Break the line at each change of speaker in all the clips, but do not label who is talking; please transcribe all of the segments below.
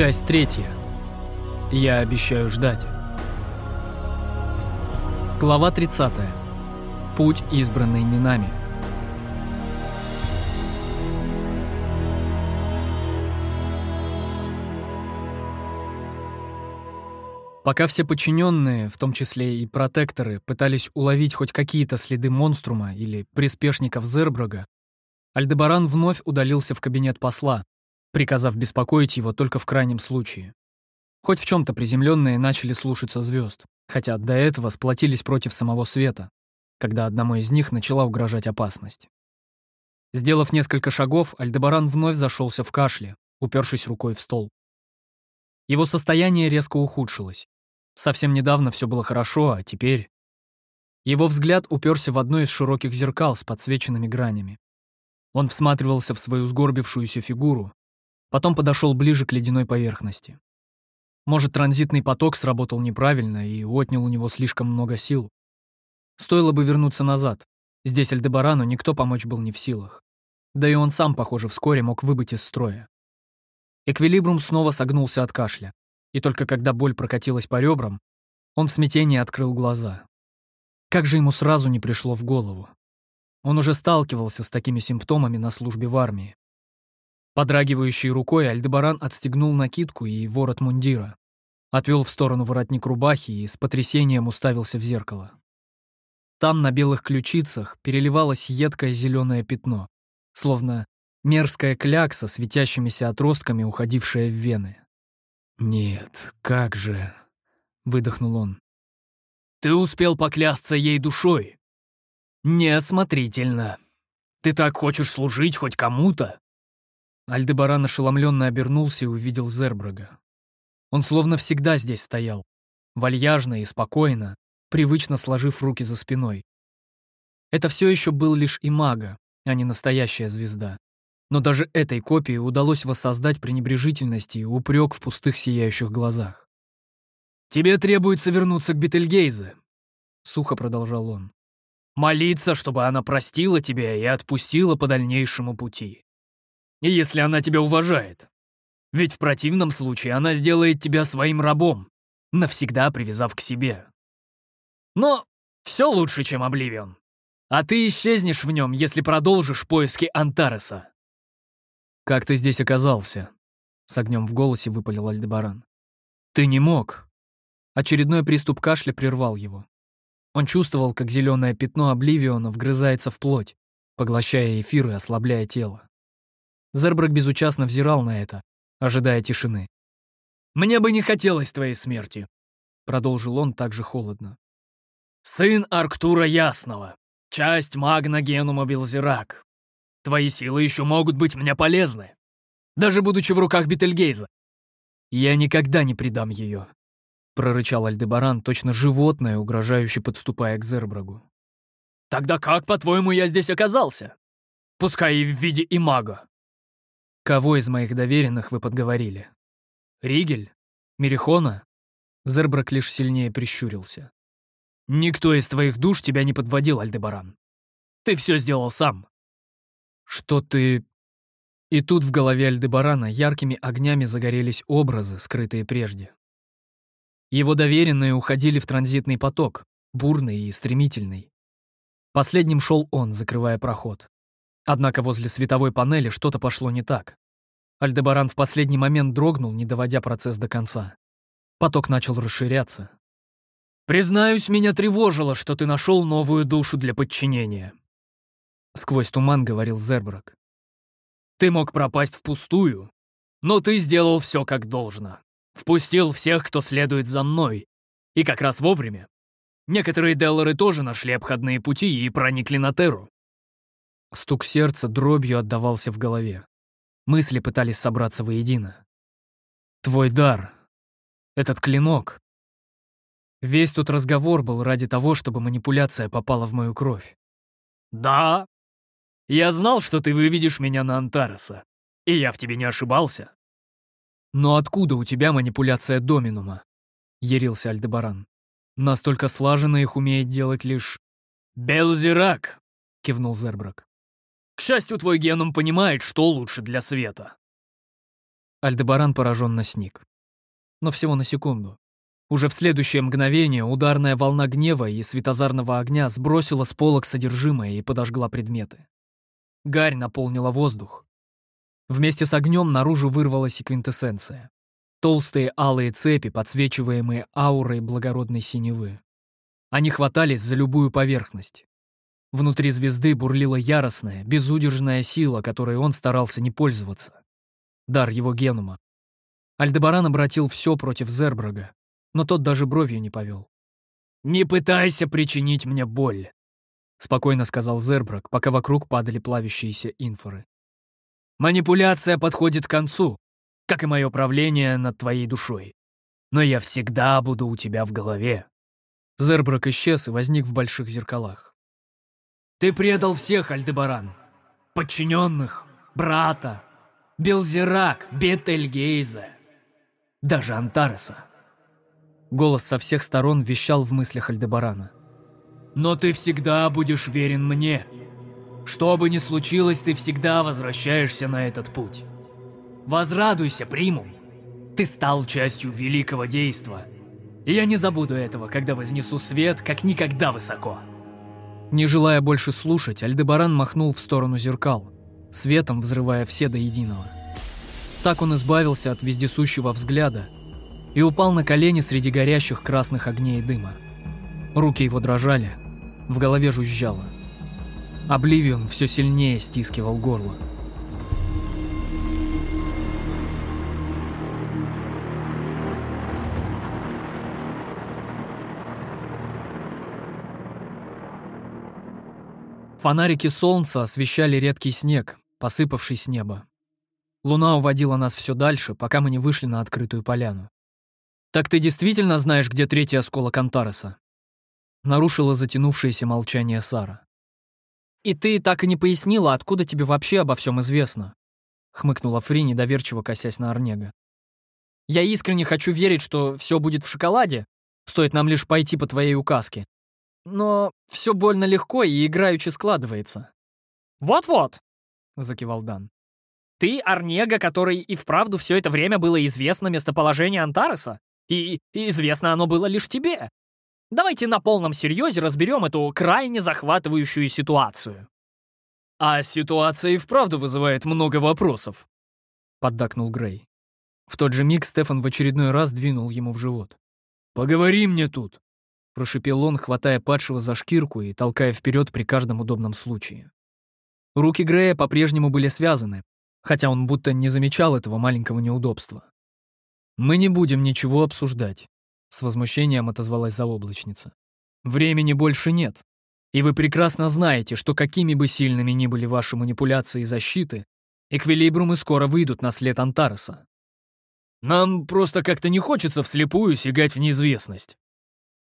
Часть третья. Я обещаю ждать. Глава 30. Путь, избранный не нами. Пока все подчиненные, в том числе и протекторы, пытались уловить хоть какие-то следы монструма или приспешников Зерброга, Альдебаран вновь удалился в кабинет посла, приказав беспокоить его только в крайнем случае. Хоть в чем-то приземленные начали слушаться звезд, хотя до этого сплотились против самого света, когда одному из них начала угрожать опасность. Сделав несколько шагов, Альдебаран вновь зашелся в кашле, упершись рукой в стол. Его состояние резко ухудшилось. Совсем недавно все было хорошо, а теперь... Его взгляд уперся в одно из широких зеркал с подсвеченными гранями. Он всматривался в свою сгорбившуюся фигуру, потом подошел ближе к ледяной поверхности. Может, транзитный поток сработал неправильно и отнял у него слишком много сил. Стоило бы вернуться назад. Здесь Альдебарану никто помочь был не в силах. Да и он сам, похоже, вскоре мог выбыть из строя. Эквилибрум снова согнулся от кашля, и только когда боль прокатилась по ребрам, он в смятении открыл глаза. Как же ему сразу не пришло в голову? Он уже сталкивался с такими симптомами на службе в армии. Подрагивающей рукой Альдебаран отстегнул накидку и ворот мундира, отвел в сторону воротник рубахи и с потрясением уставился в зеркало. Там на белых ключицах переливалось едкое зеленое пятно, словно мерзкая клякса, светящимися отростками, уходившая в вены. «Нет, как же...» — выдохнул он. «Ты успел поклясться ей душой. Неосмотрительно. Ты так хочешь служить хоть кому-то?» Альдебаран ошеломленно обернулся и увидел Зербрага. Он словно всегда здесь стоял, вальяжно и спокойно, привычно сложив руки за спиной. Это все еще был лишь имага, а не настоящая звезда. Но даже этой копии удалось воссоздать пренебрежительность и упрек в пустых сияющих глазах. «Тебе требуется вернуться к Бетельгейзе», — сухо продолжал он. «Молиться, чтобы она простила тебя и отпустила по дальнейшему пути. Если она тебя уважает. Ведь в противном случае она сделает тебя своим рабом, навсегда привязав к себе. Но все лучше, чем Обливион. А ты исчезнешь в нем, если продолжишь поиски Антареса. «Как ты здесь оказался?» — с огнем в голосе выпалил Альдебаран. «Ты не мог». Очередной приступ кашля прервал его. Он чувствовал, как зеленое пятно Обливиона вгрызается в плоть, поглощая эфир и ослабляя тело. Зербрак безучастно взирал на это, ожидая тишины. «Мне бы не хотелось твоей смерти», — продолжил он также холодно. «Сын Арктура Ясного, часть магна Генума Белзирак. Твои силы еще могут быть мне полезны, даже будучи в руках Бетельгейза. Я никогда не предам ее», — прорычал Альдебаран, точно животное, угрожающе подступая к Зербрагу. «Тогда как, по-твоему, я здесь оказался? Пускай и в виде имага». Кого из моих доверенных вы подговорили? Ригель? Мерихона? Зербрак лишь сильнее прищурился. Никто из твоих душ тебя не подводил, Альдебаран. Ты все сделал сам. Что ты... И тут в голове Альдебарана яркими огнями загорелись образы, скрытые прежде. Его доверенные уходили в транзитный поток, бурный и стремительный. Последним шел он, закрывая проход. Однако возле световой панели что-то пошло не так. Альдебаран в последний момент дрогнул, не доводя процесс до конца. Поток начал расширяться. «Признаюсь, меня тревожило, что ты нашел новую душу для подчинения», — сквозь туман говорил Зербрак. «Ты мог пропасть впустую, но ты сделал все как должно. Впустил всех, кто следует за мной. И как раз вовремя. Некоторые Деллары тоже нашли обходные пути и проникли на Терру. Стук сердца дробью отдавался в голове. Мысли пытались собраться воедино. «Твой дар. Этот клинок. Весь тот разговор был ради того, чтобы манипуляция попала в мою кровь. «Да. Я знал, что ты выведешь меня на Антареса, и я в тебе не ошибался». «Но откуда у тебя манипуляция Доминума?» — ярился Альдебаран. «Настолько слаженно их умеет делать лишь...» «Белзирак!» — кивнул Зербрак. К счастью, твой геном понимает, что лучше для света. Альдебаран пораженно сник. Но всего на секунду. Уже в следующее мгновение ударная волна гнева и светозарного огня сбросила с полок содержимое и подожгла предметы. Гарь наполнила воздух. Вместе с огнем наружу вырвалась и квинтэссенция. Толстые алые цепи, подсвечиваемые аурой благородной синевы. Они хватались за любую поверхность. Внутри звезды бурлила яростная, безудержная сила, которой он старался не пользоваться. Дар его генума. Альдебаран обратил все против Зербрага, но тот даже бровью не повел. «Не пытайся причинить мне боль», — спокойно сказал Зербраг, пока вокруг падали плавящиеся инфоры. «Манипуляция подходит к концу, как и мое правление над твоей душой. Но я всегда буду у тебя в голове». Зербрак исчез и возник в больших зеркалах. «Ты предал всех, Альдебаран. Подчиненных, брата, Белзерак, Бетельгейза, даже Антареса. Голос со всех сторон вещал в мыслях Альдебарана. «Но ты всегда будешь верен мне. Что бы ни случилось, ты всегда возвращаешься на этот путь. Возрадуйся, примум. Ты стал частью великого действа. И я не забуду этого, когда вознесу свет, как никогда высоко». Не желая больше слушать, Альдебаран махнул в сторону зеркал, светом взрывая все до единого. Так он избавился от вездесущего взгляда и упал на колени среди горящих красных огней и дыма. Руки его дрожали, в голове жужжало. Обливион все сильнее стискивал горло. Фонарики солнца освещали редкий снег, посыпавший с неба. Луна уводила нас все дальше, пока мы не вышли на открытую поляну. «Так ты действительно знаешь, где третий осколок Антареса?» Нарушила затянувшееся молчание Сара. «И ты так и не пояснила, откуда тебе вообще обо всем известно?» Хмыкнула Фри, недоверчиво косясь на Орнега. «Я искренне хочу верить, что все будет в шоколаде, стоит нам лишь пойти по твоей указке. Но все больно легко и играючи складывается». «Вот-вот», — закивал Дан. «Ты Орнега, который и вправду все это время было известно местоположение Антареса? И, и известно оно было лишь тебе. Давайте на полном серьезе разберем эту крайне захватывающую ситуацию. А ситуация и вправду вызывает много вопросов, поддакнул Грей. В тот же миг Стефан в очередной раз двинул ему в живот. «Поговори мне тут!» — прошипел он, хватая падшего за шкирку и толкая вперед при каждом удобном случае. Руки Грея по-прежнему были связаны, хотя он будто не замечал этого маленького неудобства. «Мы не будем ничего обсуждать», — с возмущением отозвалась заоблачница. «Времени больше нет, и вы прекрасно знаете, что какими бы сильными ни были ваши манипуляции и защиты, эквилибрумы скоро выйдут на след Антареса. Нам просто как-то не хочется вслепую сигать в неизвестность», —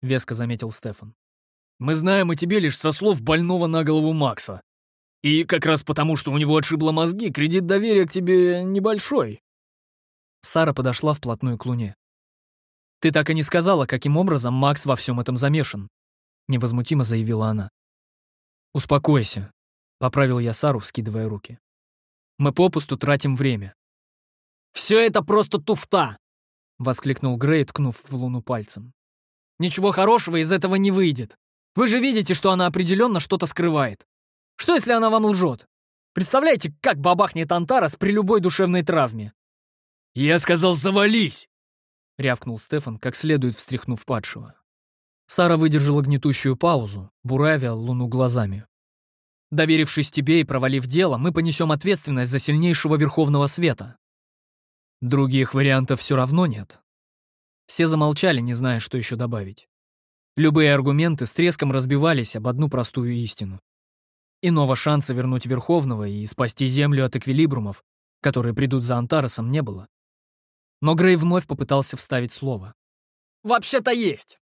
веско заметил Стефан. «Мы знаем о тебе лишь со слов больного на голову Макса. И как раз потому, что у него отшибло мозги, кредит доверия к тебе небольшой. Сара подошла вплотную к Луне. «Ты так и не сказала, каким образом Макс во всем этом замешан», — невозмутимо заявила она. «Успокойся», — поправил я Сару, вскидывая руки. «Мы попусту тратим время». «Все это просто туфта!» — воскликнул Грей, ткнув в Луну пальцем. «Ничего хорошего из этого не выйдет. Вы же видите, что она определенно что-то скрывает. Что, если она вам лжет? Представляете, как бабахнет Антарас при любой душевной травме? «Я сказал, завались!» — рявкнул Стефан, как следует встряхнув падшего. Сара выдержала гнетущую паузу, буравя луну глазами. «Доверившись тебе и провалив дело, мы понесем ответственность за сильнейшего Верховного Света. Других вариантов все равно нет». Все замолчали, не зная, что еще добавить. Любые аргументы с треском разбивались об одну простую истину. Иного шанса вернуть Верховного и спасти Землю от эквилибрумов, которые придут за Антаросом, не было. Но Грей вновь попытался вставить слово. «Вообще-то есть.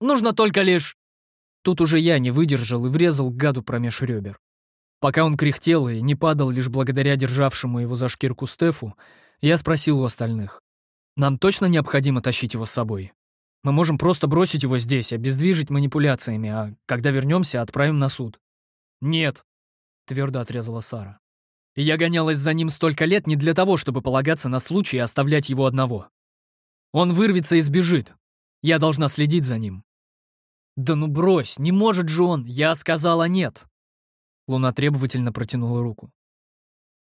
Нужно только лишь...» Тут уже я не выдержал и врезал гаду промеж ребер. Пока он кряхтел и не падал лишь благодаря державшему его за шкирку Стефу, я спросил у остальных. «Нам точно необходимо тащить его с собой? Мы можем просто бросить его здесь, обездвижить манипуляциями, а когда вернемся, отправим на суд». «Нет», — твердо отрезала Сара. Я гонялась за ним столько лет не для того, чтобы полагаться на случай и оставлять его одного. Он вырвется и сбежит. Я должна следить за ним. Да ну брось, не может же он, я сказала нет. Луна требовательно протянула руку.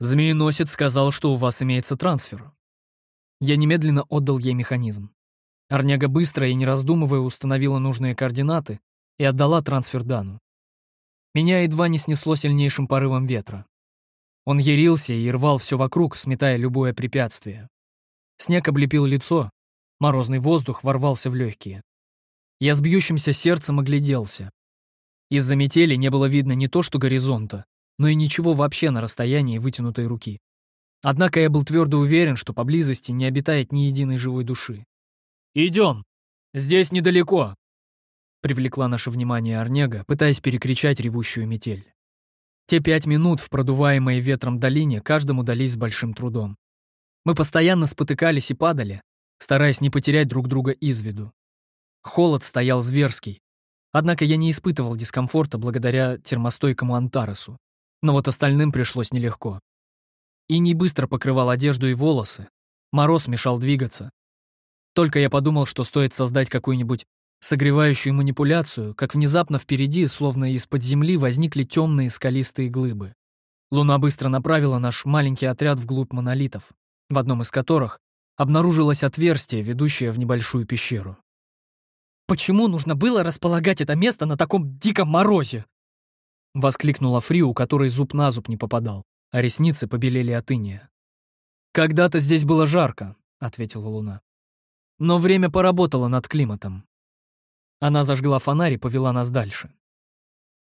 Змееносец сказал, что у вас имеется трансфер. Я немедленно отдал ей механизм. Арняга быстро и не раздумывая установила нужные координаты и отдала трансфер Дану. Меня едва не снесло сильнейшим порывом ветра. Он ярился и рвал все вокруг, сметая любое препятствие. Снег облепил лицо, морозный воздух ворвался в легкие. Я с бьющимся сердцем огляделся. Из-за метели не было видно не то что горизонта, но и ничего вообще на расстоянии вытянутой руки. Однако я был твердо уверен, что поблизости не обитает ни единой живой души. «Идем! Здесь недалеко!» Привлекла наше внимание Орнега, пытаясь перекричать ревущую метель. Те пять минут в продуваемой ветром долине каждому дались с большим трудом. Мы постоянно спотыкались и падали, стараясь не потерять друг друга из виду. Холод стоял зверский, однако я не испытывал дискомфорта благодаря термостойкому Антаресу, но вот остальным пришлось нелегко. И не быстро покрывал одежду и волосы, мороз мешал двигаться. Только я подумал, что стоит создать какую-нибудь согревающую манипуляцию, как внезапно впереди, словно из-под земли, возникли темные скалистые глыбы. Луна быстро направила наш маленький отряд вглубь монолитов, в одном из которых обнаружилось отверстие, ведущее в небольшую пещеру. «Почему нужно было располагать это место на таком диком морозе?» — воскликнула Фри, у которой зуб на зуб не попадал, а ресницы побелели от иния. «Когда-то здесь было жарко», — ответила Луна. «Но время поработало над климатом. Она зажгла фонарь и повела нас дальше.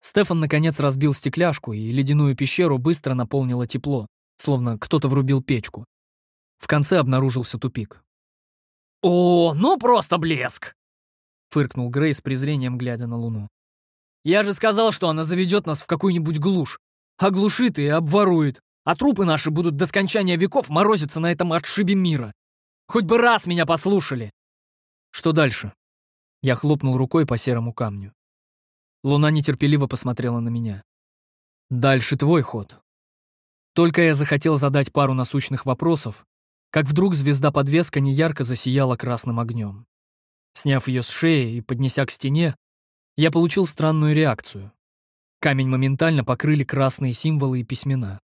Стефан, наконец, разбил стекляшку, и ледяную пещеру быстро наполнило тепло, словно кто-то врубил печку. В конце обнаружился тупик. «О, ну просто блеск!» — фыркнул Грей с презрением, глядя на Луну. «Я же сказал, что она заведет нас в какую-нибудь глушь. Оглушит и обворует, а трупы наши будут до скончания веков морозиться на этом отшибе мира. Хоть бы раз меня послушали!» «Что дальше?» Я хлопнул рукой по серому камню. Луна нетерпеливо посмотрела на меня. «Дальше твой ход». Только я захотел задать пару насущных вопросов, как вдруг звезда-подвеска неярко засияла красным огнем. Сняв ее с шеи и поднеся к стене, я получил странную реакцию. Камень моментально покрыли красные символы и письмена.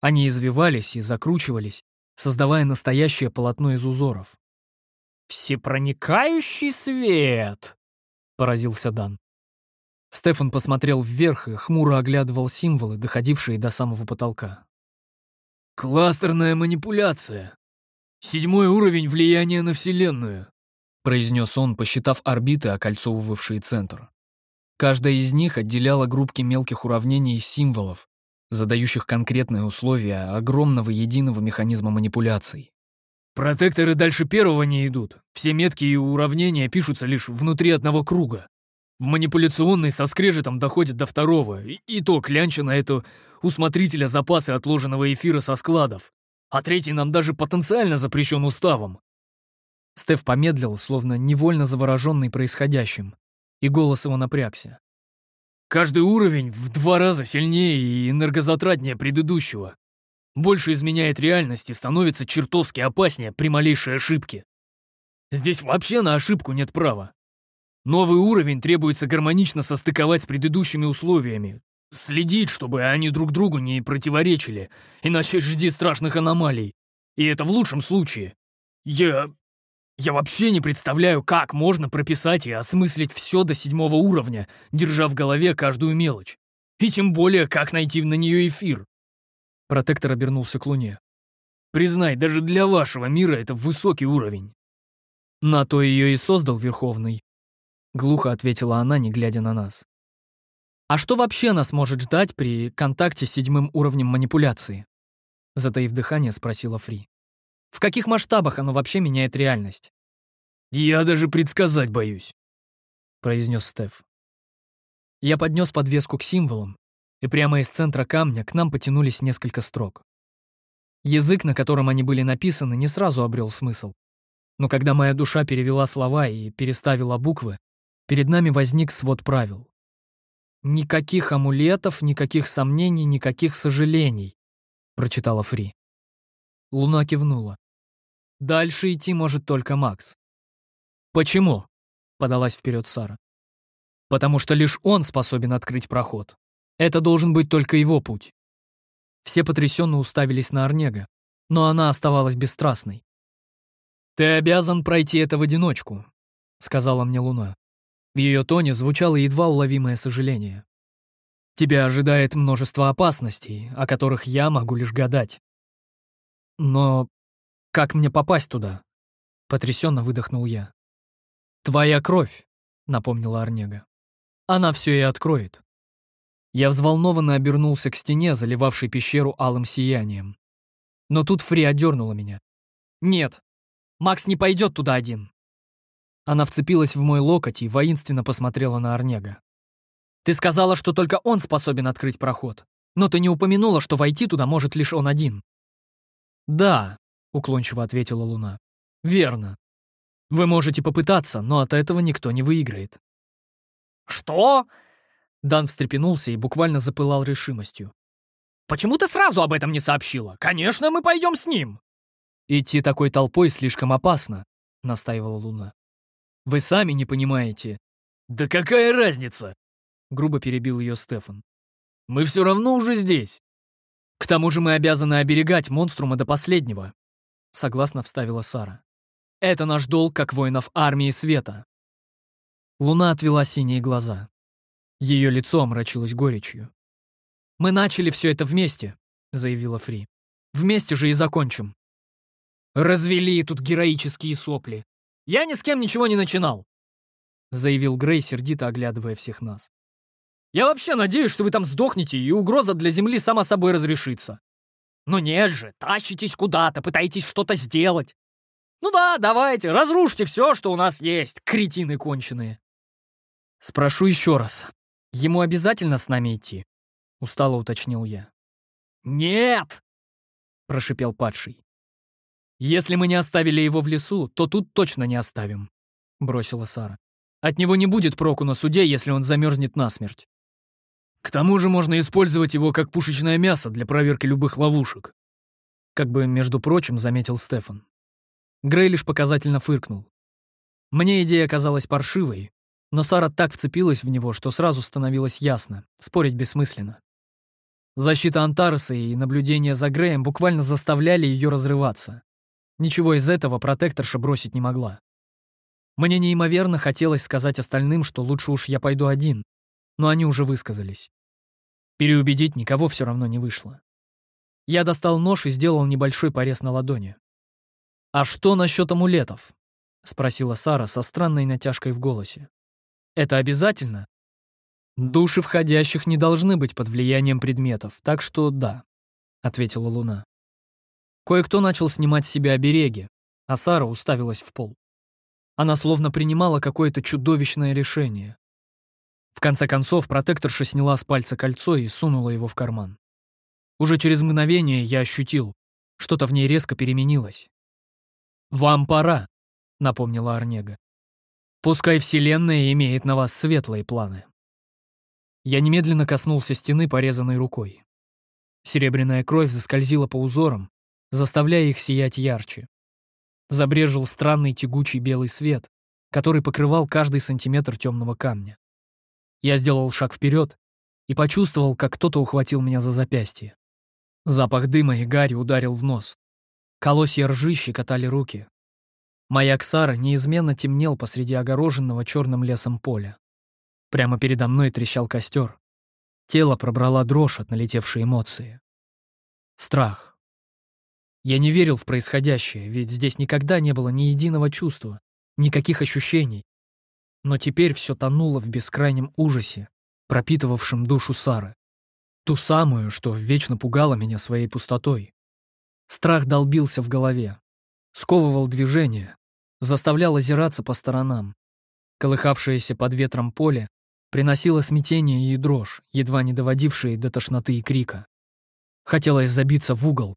Они извивались и закручивались, создавая настоящее полотно из узоров. «Всепроникающий свет!» — поразился Дан. Стефан посмотрел вверх и хмуро оглядывал символы, доходившие до самого потолка. «Кластерная манипуляция. Седьмой уровень влияния на Вселенную», — произнес он, посчитав орбиты, окольцовывавшие центр. Каждая из них отделяла группки мелких уравнений из символов, задающих конкретные условия огромного единого механизма манипуляций. Протекторы дальше первого не идут. Все метки и уравнения пишутся лишь внутри одного круга. В манипуляционный со скрежетом доходят до второго, и, и то клянча на это у смотрителя запасы отложенного эфира со складов. А третий нам даже потенциально запрещен уставом. Стеф помедлил, словно невольно завороженный происходящим, и голос его напрягся. Каждый уровень в два раза сильнее и энергозатратнее предыдущего больше изменяет реальность и становится чертовски опаснее при малейшей ошибке. Здесь вообще на ошибку нет права. Новый уровень требуется гармонично состыковать с предыдущими условиями, следить, чтобы они друг другу не противоречили, иначе жди страшных аномалий. И это в лучшем случае. Я... Я вообще не представляю, как можно прописать и осмыслить все до седьмого уровня, держа в голове каждую мелочь. И тем более, как найти на нее эфир. Протектор обернулся к Луне. «Признай, даже для вашего мира это высокий уровень». «На то ее и создал Верховный», — глухо ответила она, не глядя на нас. «А что вообще нас может ждать при контакте с седьмым уровнем манипуляции?» Затаив дыхание, спросила Фри. «В каких масштабах оно вообще меняет реальность?» «Я даже предсказать боюсь», — произнес Стеф. Я поднес подвеску к символам, и прямо из центра камня к нам потянулись несколько строк. Язык, на котором они были написаны, не сразу обрел смысл. Но когда моя душа перевела слова и переставила буквы, перед нами возник свод правил. Никаких амулетов, никаких сомнений, никаких сожалений. прочитала Фри. Луна кивнула. Дальше идти может только Макс. Почему? подалась вперед Сара. Потому что лишь он способен открыть проход. Это должен быть только его путь. Все потрясенно уставились на Орнега, но она оставалась бесстрастной. «Ты обязан пройти это в одиночку», — сказала мне Луна. В ее тоне звучало едва уловимое сожаление. «Тебя ожидает множество опасностей, о которых я могу лишь гадать». «Но как мне попасть туда?» — потрясенно выдохнул я. «Твоя кровь», — напомнила Орнега. «Она все и откроет». Я взволнованно обернулся к стене, заливавшей пещеру алым сиянием. Но тут Фри одернула меня. «Нет, Макс не пойдет туда один». Она вцепилась в мой локоть и воинственно посмотрела на Орнега. «Ты сказала, что только он способен открыть проход, но ты не упомянула, что войти туда может лишь он один». «Да», — уклончиво ответила Луна. «Верно. Вы можете попытаться, но от этого никто не выиграет».
«Что?»
Дан встрепенулся и буквально запылал решимостью.
«Почему ты сразу об этом не сообщила? Конечно, мы пойдем с ним!»
«Идти такой толпой слишком опасно», — настаивала Луна. «Вы сами не понимаете».
«Да какая разница?»
— грубо перебил ее Стефан.
«Мы все равно уже здесь».
«К тому же мы обязаны оберегать монструма до последнего», — согласно вставила Сара. «Это наш долг, как воинов армии света». Луна отвела синие глаза. Ее лицо омрачилось горечью. «Мы начали все это вместе», — заявила Фри. «Вместе же и закончим».
«Развели тут героические сопли. Я ни с кем ничего не начинал», —
заявил Грей, сердито оглядывая всех нас.
«Я вообще надеюсь, что вы там сдохнете, и угроза для Земли сама собой разрешится. Но нет же, тащитесь куда-то, пытаетесь что-то сделать. Ну да, давайте, разрушьте все, что у нас есть, кретины конченые».
«Спрошу еще раз. Ему обязательно с нами идти?» — устало уточнил я.
«Нет!» — прошипел падший.
«Если мы не оставили его в лесу, то тут точно не оставим», — бросила Сара. «От него не будет проку на суде, если он замерзнет насмерть».
«К тому же можно использовать его как пушечное мясо для проверки любых ловушек»,
как бы, между прочим, заметил Стефан. Грей лишь показательно фыркнул. Мне идея казалась паршивой, но Сара так вцепилась в него, что сразу становилось ясно, спорить бессмысленно. Защита Антареса и наблюдение за Греем буквально заставляли ее разрываться. Ничего из этого протекторша бросить не могла. Мне неимоверно хотелось сказать остальным, что лучше уж я пойду один, но они уже высказались. Переубедить никого все равно не вышло. Я достал нож и сделал небольшой порез на ладони. «А что насчет амулетов?» — спросила Сара со странной натяжкой в голосе. «Это обязательно?» «Души входящих не должны быть под влиянием предметов, так что да», — ответила Луна. Кое-кто начал снимать с себя обереги, а Сара уставилась в пол. Она словно принимала какое-то чудовищное решение. В конце концов, протекторша сняла с пальца кольцо и сунула его в карман. Уже через мгновение я ощутил, что-то в ней резко переменилось. «Вам пора», — напомнила Арнега. «Пускай Вселенная имеет на вас светлые планы». Я немедленно коснулся стены, порезанной рукой. Серебряная кровь заскользила по узорам, заставляя их сиять ярче. Забрежил странный тягучий белый свет, который покрывал каждый сантиметр темного камня. Я сделал шаг вперед и почувствовал, как кто-то ухватил меня за запястье. Запах дыма и гари ударил в нос. Колосья ржи щекотали руки. Маяк Сара неизменно темнел посреди огороженного черным лесом поля. Прямо передо мной трещал костер. Тело пробрала дрожь от налетевшей эмоции. Страх. Я не верил в происходящее, ведь здесь никогда не было ни единого чувства, никаких ощущений. Но теперь все тонуло в бескрайнем ужасе, пропитывавшем душу Сары. Ту самую, что вечно пугала меня своей пустотой. Страх долбился в голове, сковывал движение, заставлял озираться по сторонам. Колыхавшееся под ветром поле приносило смятение и дрожь, едва не доводившие до тошноты и крика. Хотелось забиться в угол,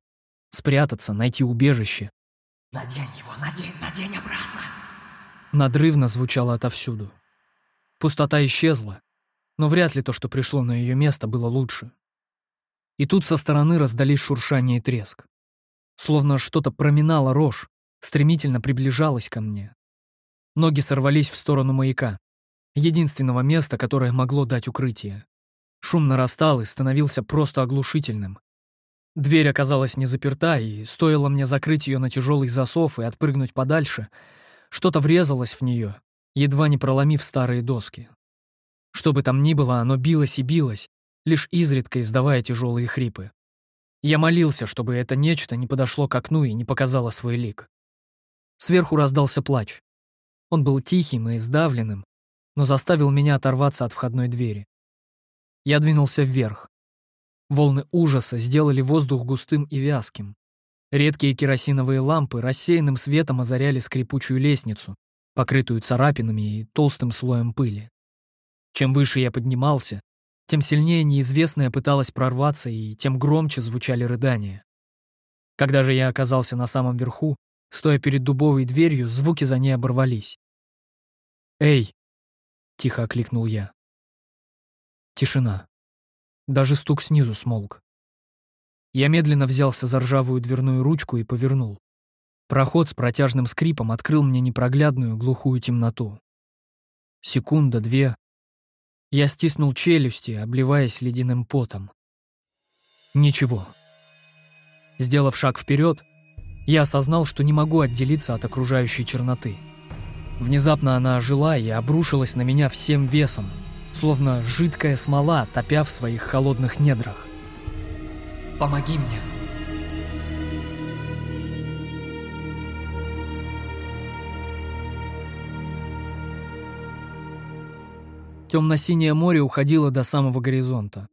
спрятаться, найти убежище.
«Надень его, надень, надень обратно!»
Надрывно звучало отовсюду. Пустота исчезла, но вряд ли то, что пришло на ее место, было лучше. И тут со стороны раздались шуршание и треск. Словно что-то проминало рожь, стремительно приближалось ко мне. Ноги сорвались в сторону маяка, единственного места, которое могло дать укрытие. Шум нарастал и становился просто оглушительным. Дверь оказалась не заперта, и стоило мне закрыть ее на тяжелый засов и отпрыгнуть подальше, что-то врезалось в нее, едва не проломив старые доски. Что бы там ни было, оно билось и билось, лишь изредка издавая тяжелые хрипы. Я молился, чтобы это нечто не подошло к окну и не показало свой лик. Сверху раздался плач. Он был тихим и сдавленным, но заставил меня оторваться от входной двери. Я двинулся вверх. Волны ужаса сделали воздух густым и вязким. Редкие керосиновые лампы рассеянным светом озаряли скрипучую лестницу, покрытую царапинами и толстым слоем пыли. Чем выше я поднимался, тем сильнее неизвестное пыталось прорваться, и тем громче звучали рыдания. Когда же я оказался на самом верху, стоя перед дубовой дверью, звуки за ней оборвались. «Эй!» — тихо окликнул я. Тишина. Даже стук снизу смолк. Я медленно взялся за ржавую дверную ручку и повернул. Проход с протяжным скрипом открыл мне непроглядную глухую темноту. Секунда, две, я стиснул челюсти, обливаясь ледяным потом. Ничего. Сделав шаг вперед, я осознал, что не могу отделиться от окружающей черноты. Внезапно она ожила и обрушилась на меня всем весом, словно жидкая смола, топя в своих холодных недрах. «Помоги мне!» Темно-синее море уходило до самого горизонта.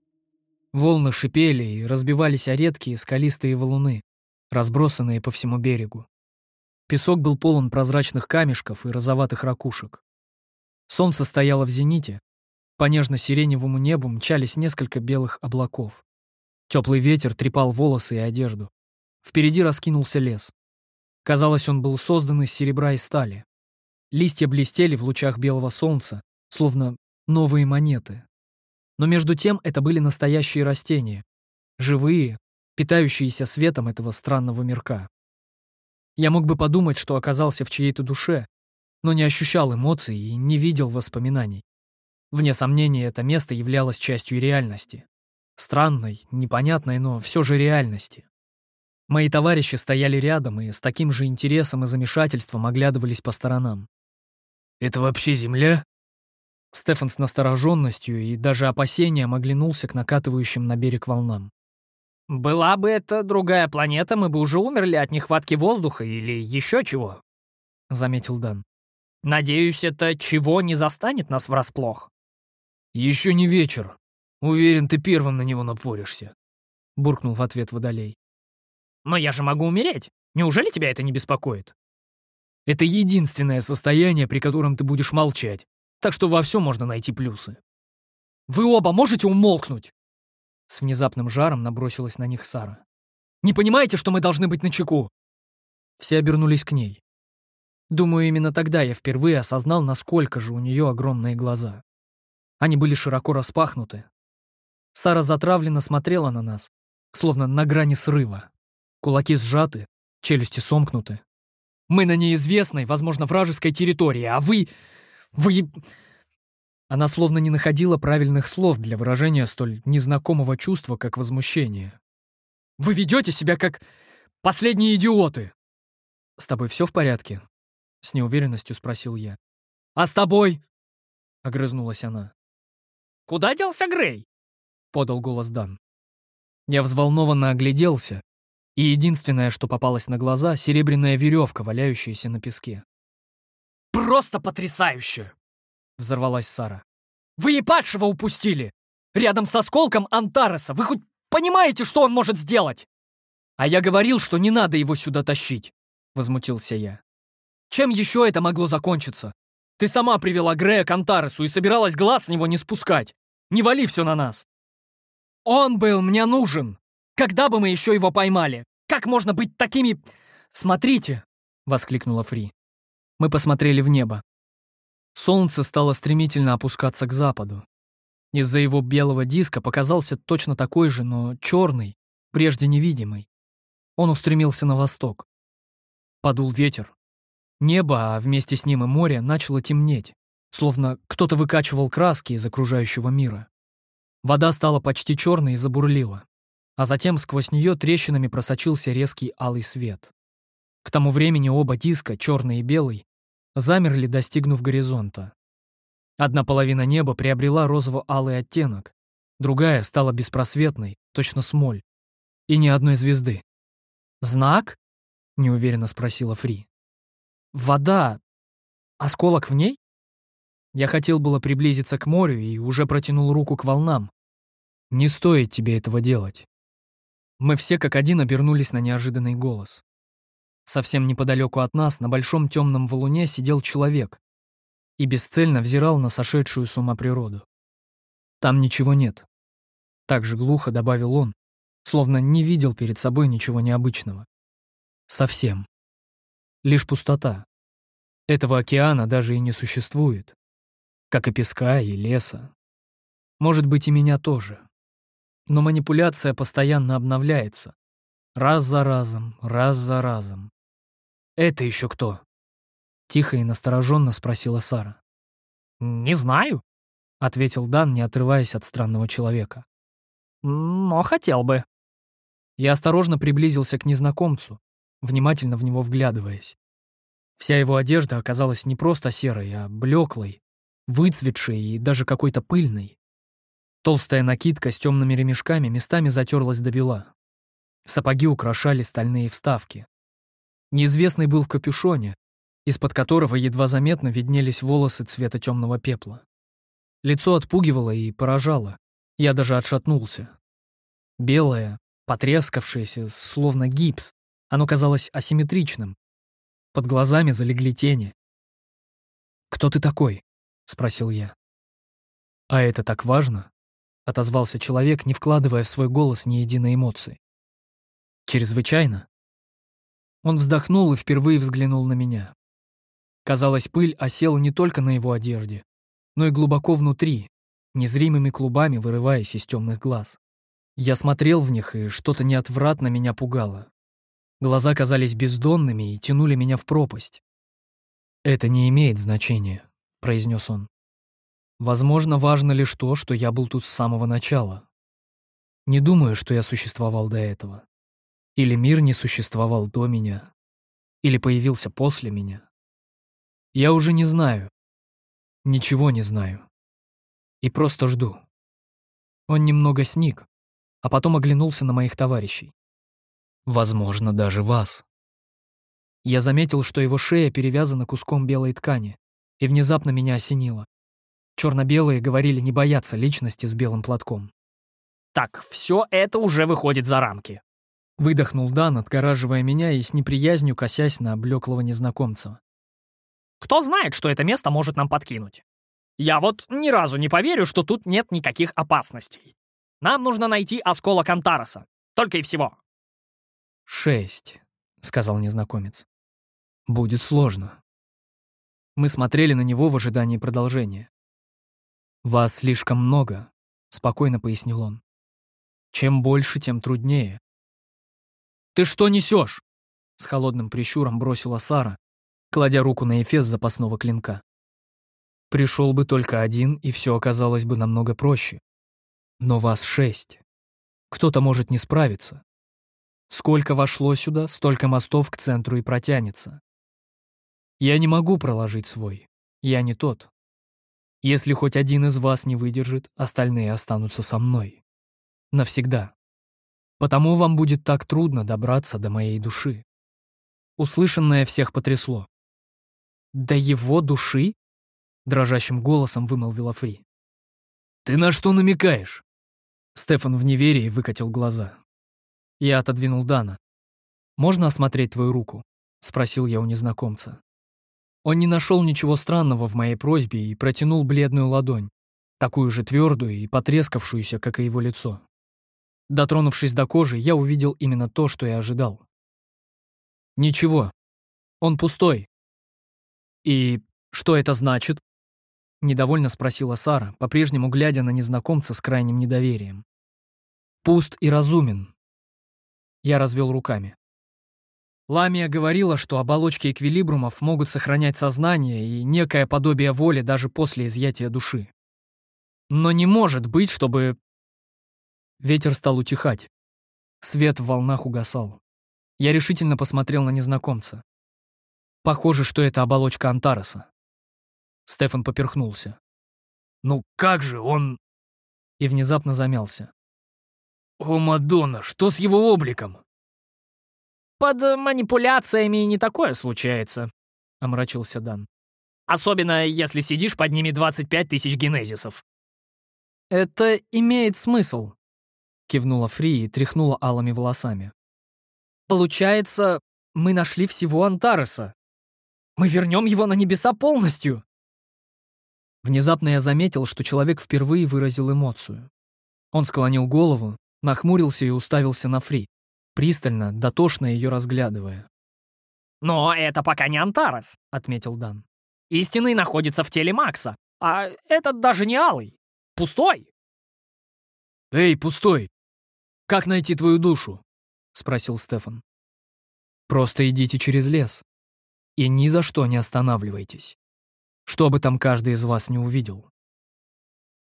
Волны шипели и разбивались о редкие скалистые валуны, разбросанные по всему берегу. Песок был полон прозрачных камешков и розоватых ракушек. Солнце стояло в зените. По нежно-сиреневому небу мчались несколько белых облаков. Теплый ветер трепал волосы и одежду. Впереди раскинулся лес. Казалось, он был создан из серебра и стали. Листья блестели в лучах белого солнца, словно новые монеты. Но между тем это были настоящие растения, живые, питающиеся светом этого странного мирка. Я мог бы подумать, что оказался в чьей-то душе, но не ощущал эмоций и не видел воспоминаний. Вне сомнения, это место являлось частью реальности. Странной, непонятной, но все же реальности. Мои товарищи стояли рядом и с таким же интересом и замешательством оглядывались по сторонам.
«Это вообще Земля?»
Стефан с настороженностью и даже опасением оглянулся к накатывающим на берег волнам.
«Была бы это другая планета, мы бы уже умерли от нехватки воздуха или еще чего», — заметил Дан. «Надеюсь, это чего не застанет нас врасплох».
«Еще не вечер. Уверен, ты первым на него напоришься», — буркнул в ответ Водолей.
«Но я же могу умереть. Неужели тебя это не беспокоит?»
«Это единственное состояние, при котором ты будешь молчать. Так что во всем можно найти плюсы. «Вы оба можете умолкнуть?» С внезапным жаром набросилась на них Сара. «Не понимаете, что мы должны быть начеку?» Все обернулись к ней. Думаю, именно тогда я впервые осознал, насколько же у нее огромные глаза. Они были широко распахнуты. Сара затравленно смотрела на нас, словно на грани срыва. Кулаки сжаты, челюсти сомкнуты. Мы на неизвестной, возможно, вражеской территории, а вы... Вы...» Она словно не находила правильных слов для выражения столь незнакомого чувства, как возмущение. «Вы ведете себя как последние идиоты!» «С тобой все в порядке?» — с неуверенностью спросил я. «А с тобой?» — огрызнулась она.
«Куда делся Грей?»
— подал голос Дан. Я взволнованно огляделся, и единственное, что попалось на глаза — серебряная веревка, валяющаяся на песке.
«Просто потрясающе!» — взорвалась Сара. «Вы и падшего упустили! Рядом с осколком Антареса! Вы хоть понимаете, что он может сделать?»
«А я говорил, что не надо его сюда тащить!» — возмутился я. «Чем еще это могло закончиться? Ты сама привела Грея к Антаресу и собиралась глаз с него не спускать! Не вали все на нас!» «Он был мне нужен! Когда бы мы еще его поймали? Как можно быть такими...» «Смотрите!» — воскликнула Фри. Мы посмотрели в небо. Солнце стало стремительно опускаться к западу. Из-за его белого диска показался точно такой же, но черный, прежде невидимый. Он устремился на восток. Подул ветер. Небо, а вместе с ним и море, начало темнеть, словно кто-то выкачивал краски из окружающего мира. Вода стала почти черной и забурлила, а затем сквозь нее трещинами просочился резкий алый свет. К тому времени оба диска, черный и белый, замерли, достигнув горизонта. Одна половина неба приобрела розово-алый оттенок, другая стала беспросветной, точно смоль. И ни одной звезды. «Знак?» — неуверенно спросила Фри. «Вода. Осколок в ней?» Я хотел было приблизиться к морю и уже протянул руку к волнам. «Не стоит тебе этого делать». Мы все как один обернулись на неожиданный голос. Совсем неподалеку от нас, на большом темном валуне, сидел человек и бесцельно взирал на сошедшую с ума природу. «Там ничего нет», — так же глухо добавил он, словно не видел перед собой ничего необычного. Совсем. Лишь пустота. Этого океана даже и не существует, как и песка и леса. Может быть, и меня тоже. Но манипуляция постоянно обновляется. Раз за разом, раз за разом. «Это еще кто?» Тихо и настороженно спросила Сара.
«Не знаю», — ответил Дан, не отрываясь от странного человека. «Но хотел бы».
Я осторожно приблизился к незнакомцу, внимательно в него вглядываясь. Вся его одежда оказалась не просто серой, а блеклой, выцветшей и даже какой-то пыльной. Толстая накидка с темными ремешками местами затерлась до бела. Сапоги украшали стальные вставки. Неизвестный был в капюшоне, из-под которого едва заметно виднелись волосы цвета темного пепла. Лицо отпугивало и поражало. Я даже отшатнулся. Белое, потрескавшееся, словно гипс, оно казалось асимметричным. Под глазами залегли тени. «Кто ты такой?» — спросил я. «А это так важно?» — отозвался человек, не вкладывая в свой голос ни единой эмоции. «Чрезвычайно?» Он вздохнул и впервые взглянул на меня. Казалось, пыль осела не только на его одежде, но и глубоко внутри, незримыми клубами вырываясь из темных глаз. Я смотрел в них, и что-то неотвратно меня пугало. Глаза казались бездонными и тянули меня в пропасть. «Это не имеет значения», — произнес он. «Возможно, важно лишь то, что я был тут с самого начала. Не думаю, что я существовал до этого. Или мир не существовал до меня, или появился после меня. Я уже не знаю. Ничего не знаю. И просто жду. Он немного сник, а потом оглянулся на моих товарищей. Возможно, даже вас. Я заметил, что его шея перевязана куском белой ткани, и внезапно меня осенило. Черно-белые говорили не бояться личности с белым платком.
«Так, все это уже выходит за рамки»,
Выдохнул Дан, отгораживая меня и с неприязнью косясь на блеклого незнакомца.
«Кто знает, что это место может нам подкинуть? Я вот ни разу не поверю, что тут нет никаких опасностей. Нам нужно найти осколок Антараса. Только и всего».
«Шесть», — сказал незнакомец. «Будет сложно». Мы смотрели на него в ожидании продолжения. «Вас слишком много», — спокойно пояснил он. «Чем больше, тем труднее.
«Ты что несешь?»
— с холодным прищуром бросила Сара, кладя руку на эфес запасного клинка. Пришел бы только один, и все оказалось бы намного проще. Но вас шесть. Кто-то может не справиться. Сколько вошло сюда, столько мостов к центру и протянется. Я не могу проложить свой. Я не тот. Если хоть один из вас не выдержит, остальные останутся со мной. Навсегда. Потому вам будет так трудно добраться до моей души. Услышанное всех потрясло. «До его души?» — дрожащим голосом вымолвила Фри.
«Ты на что намекаешь?»
Стефан в неверии выкатил глаза. Я отодвинул Дана. «Можно осмотреть твою руку?» — спросил я у незнакомца. Он не нашел ничего странного в моей просьбе и протянул бледную ладонь, такую же твердую и потрескавшуюся, как и его лицо. Дотронувшись до кожи, я увидел именно то, что я ожидал. Ничего. Он пустой. И что это значит? — недовольно спросила Сара, по-прежнему глядя на незнакомца с крайним недоверием. «Пуст и разумен». Я развел руками. Ламия говорила, что оболочки эквилибрумов могут сохранять сознание и некое подобие воли даже после изъятия души. Но не может быть, чтобы... Ветер стал утихать. Свет в волнах угасал. Я решительно посмотрел на незнакомца. Похоже, что это оболочка Антареса. Стефан поперхнулся. «Ну как же он...» И внезапно замялся. «О, Мадонна, что с его обликом?»
«Под манипуляциями не такое случается», — омрачился Дан. «Особенно, если сидишь под ними 25 тысяч генезисов».
«Это имеет смысл», — кивнула Фри и тряхнула алыми волосами. «Получается, мы нашли всего Антареса. Мы вернем его на небеса полностью!» Внезапно я заметил, что человек впервые выразил эмоцию. Он склонил голову, нахмурился и уставился на Фри, пристально, дотошно ее разглядывая.
«Но это пока не Антарес», — отметил Дан. «Истинный находится в теле Макса, а этот даже не алый. Пустой!»
«Эй, пустой! Как найти твою душу?» — спросил Стефан. «Просто идите через лес. И ни за что не останавливайтесь. Что бы там каждый из вас не увидел».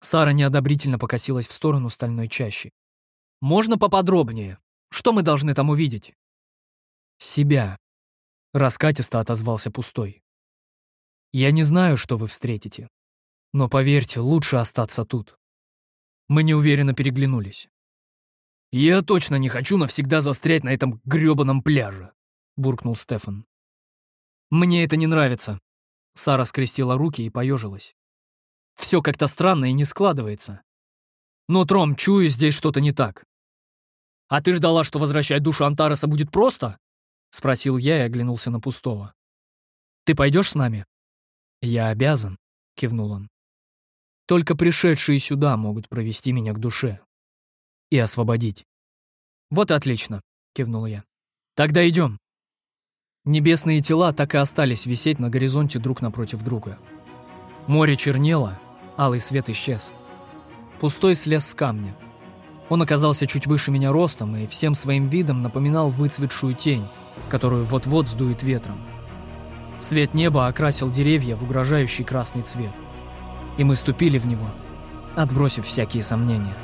Сара неодобрительно покосилась в сторону стальной чащи. «Можно поподробнее? Что мы должны там увидеть?» «Себя», — раскатисто отозвался пустой. «Я не знаю, что вы встретите, но поверьте, лучше остаться тут». Мы неуверенно переглянулись. «Я точно не хочу навсегда застрять на этом грёбаном пляже», — буркнул Стефан. «Мне это не нравится», — Сара скрестила руки и поежилась. «Все как-то странно и не складывается. Но, Тром, чую, здесь что-то не так». «А ты ждала, что возвращать душу Антареса будет просто?» — спросил я и оглянулся на пустого. «Ты пойдешь с нами?» «Я обязан», — кивнул он. «Только пришедшие сюда могут провести меня к душе и освободить». «Вот и отлично», — кивнул я. «Тогда идем». Небесные тела так и остались висеть на горизонте друг напротив друга. Море чернело, алый свет исчез. Пустой слез с камня. Он оказался чуть выше меня ростом и всем своим видом напоминал выцветшую тень, которую вот-вот сдует ветром. Свет неба окрасил деревья в угрожающий красный цвет. И мы ступили в него, отбросив всякие сомнения.